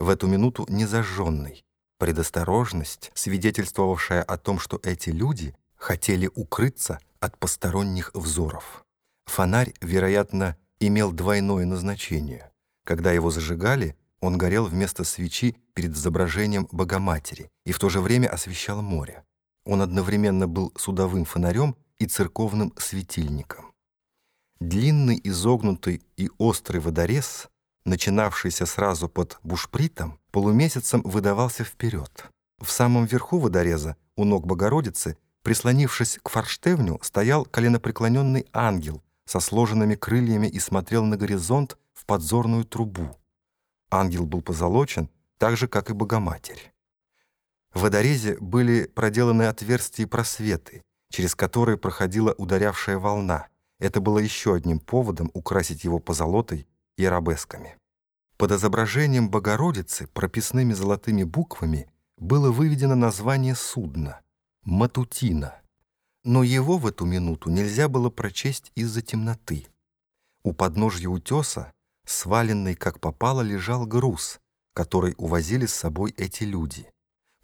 в эту минуту незажженный. Предосторожность, свидетельствовавшая о том, что эти люди хотели укрыться от посторонних взоров. Фонарь, вероятно, имел двойное назначение. Когда его зажигали, он горел вместо свечи перед изображением Богоматери и в то же время освещал море. Он одновременно был судовым фонарем и церковным светильником. Длинный, изогнутый и острый водорез, начинавшийся сразу под бушпритом, полумесяцем выдавался вперед. В самом верху водореза, у ног Богородицы, прислонившись к форштевню, стоял коленопреклоненный ангел со сложенными крыльями и смотрел на горизонт в подзорную трубу. Ангел был позолочен, так же, как и Богоматерь. В водорезе были проделаны отверстия и просветы, через которые проходила ударявшая волна. Это было еще одним поводом украсить его позолотой и арабесками. Под изображением Богородицы прописными золотыми буквами было выведено название судна — «Матутина». Но его в эту минуту нельзя было прочесть из-за темноты. У подножья утеса, сваленный как попало, лежал груз, который увозили с собой эти люди.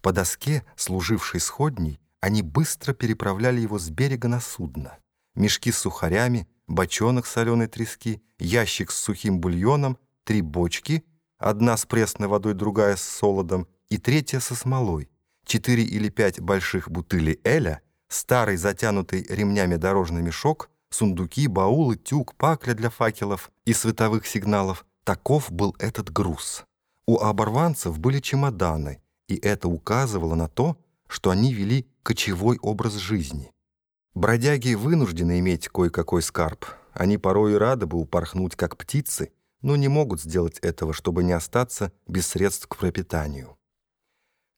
По доске, служившей сходней, они быстро переправляли его с берега на судно. Мешки с сухарями, бочонок соленой трески, ящик с сухим бульоном три бочки, одна с пресной водой, другая с солодом, и третья со смолой, четыре или пять больших бутылей эля, старый затянутый ремнями дорожный мешок, сундуки, баулы, тюк, пакля для факелов и световых сигналов. Таков был этот груз. У оборванцев были чемоданы, и это указывало на то, что они вели кочевой образ жизни. Бродяги вынуждены иметь кое-какой скарб. Они порой и рады бы упорхнуть, как птицы, но не могут сделать этого, чтобы не остаться без средств к пропитанию.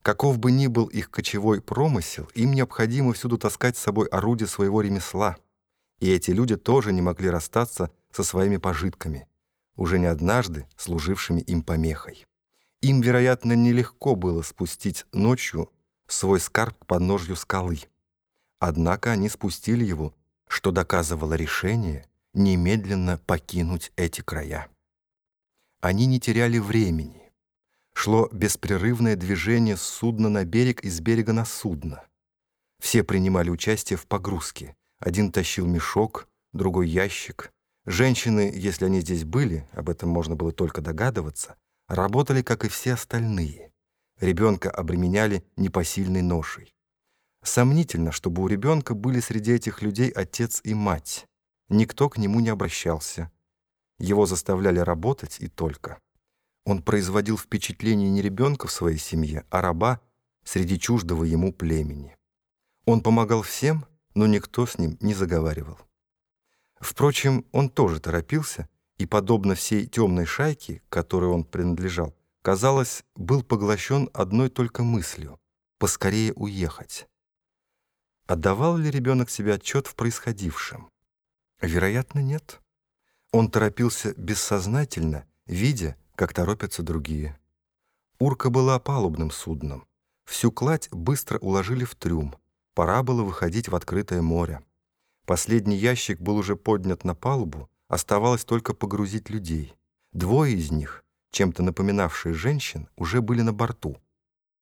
Каков бы ни был их кочевой промысел, им необходимо всюду таскать с собой орудие своего ремесла. И эти люди тоже не могли расстаться со своими пожитками, уже не однажды служившими им помехой. Им, вероятно, нелегко было спустить ночью свой скарб к подножью скалы. Однако они спустили его, что доказывало решение немедленно покинуть эти края. Они не теряли времени. Шло беспрерывное движение с судна на берег и с берега на судно. Все принимали участие в погрузке. Один тащил мешок, другой ящик. Женщины, если они здесь были, об этом можно было только догадываться, работали, как и все остальные. Ребенка обременяли непосильной ношей. Сомнительно, чтобы у ребенка были среди этих людей отец и мать. Никто к нему не обращался. Его заставляли работать и только. Он производил впечатление не ребенка в своей семье, а раба среди чуждого ему племени. Он помогал всем, но никто с ним не заговаривал. Впрочем, он тоже торопился, и, подобно всей темной шайке, которой он принадлежал, казалось, был поглощен одной только мыслью — поскорее уехать. Отдавал ли ребенок себе отчет в происходившем? Вероятно, нет. Он торопился бессознательно, видя, как торопятся другие. Урка была палубным судном. Всю кладь быстро уложили в трюм. Пора было выходить в открытое море. Последний ящик был уже поднят на палубу, оставалось только погрузить людей. Двое из них, чем-то напоминавшие женщин, уже были на борту.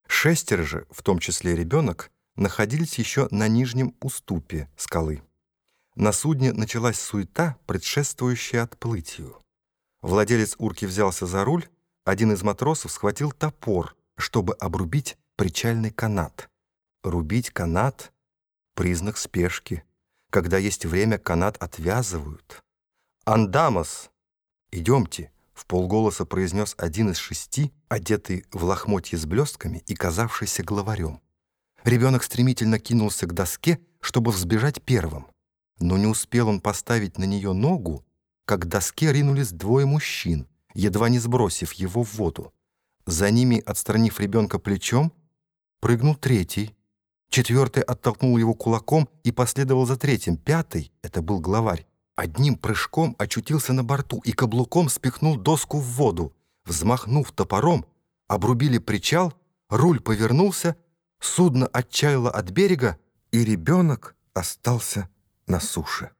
Шестеро же, в том числе ребенок, находились еще на нижнем уступе скалы. На судне началась суета, предшествующая отплытию. Владелец урки взялся за руль, один из матросов схватил топор, чтобы обрубить причальный канат. Рубить канат — признак спешки. Когда есть время, канат отвязывают. «Андамос! Идемте!» — в полголоса произнес один из шести, одетый в лохмотье с блестками и казавшийся главарем. Ребенок стремительно кинулся к доске, чтобы взбежать первым. Но не успел он поставить на нее ногу, как к доске ринулись двое мужчин, едва не сбросив его в воду. За ними, отстранив ребенка плечом, прыгнул третий. Четвертый оттолкнул его кулаком и последовал за третьим. Пятый, это был главарь, одним прыжком очутился на борту и каблуком спихнул доску в воду. Взмахнув топором, обрубили причал, руль повернулся, судно отчаяло от берега, и ребенок остался на суше.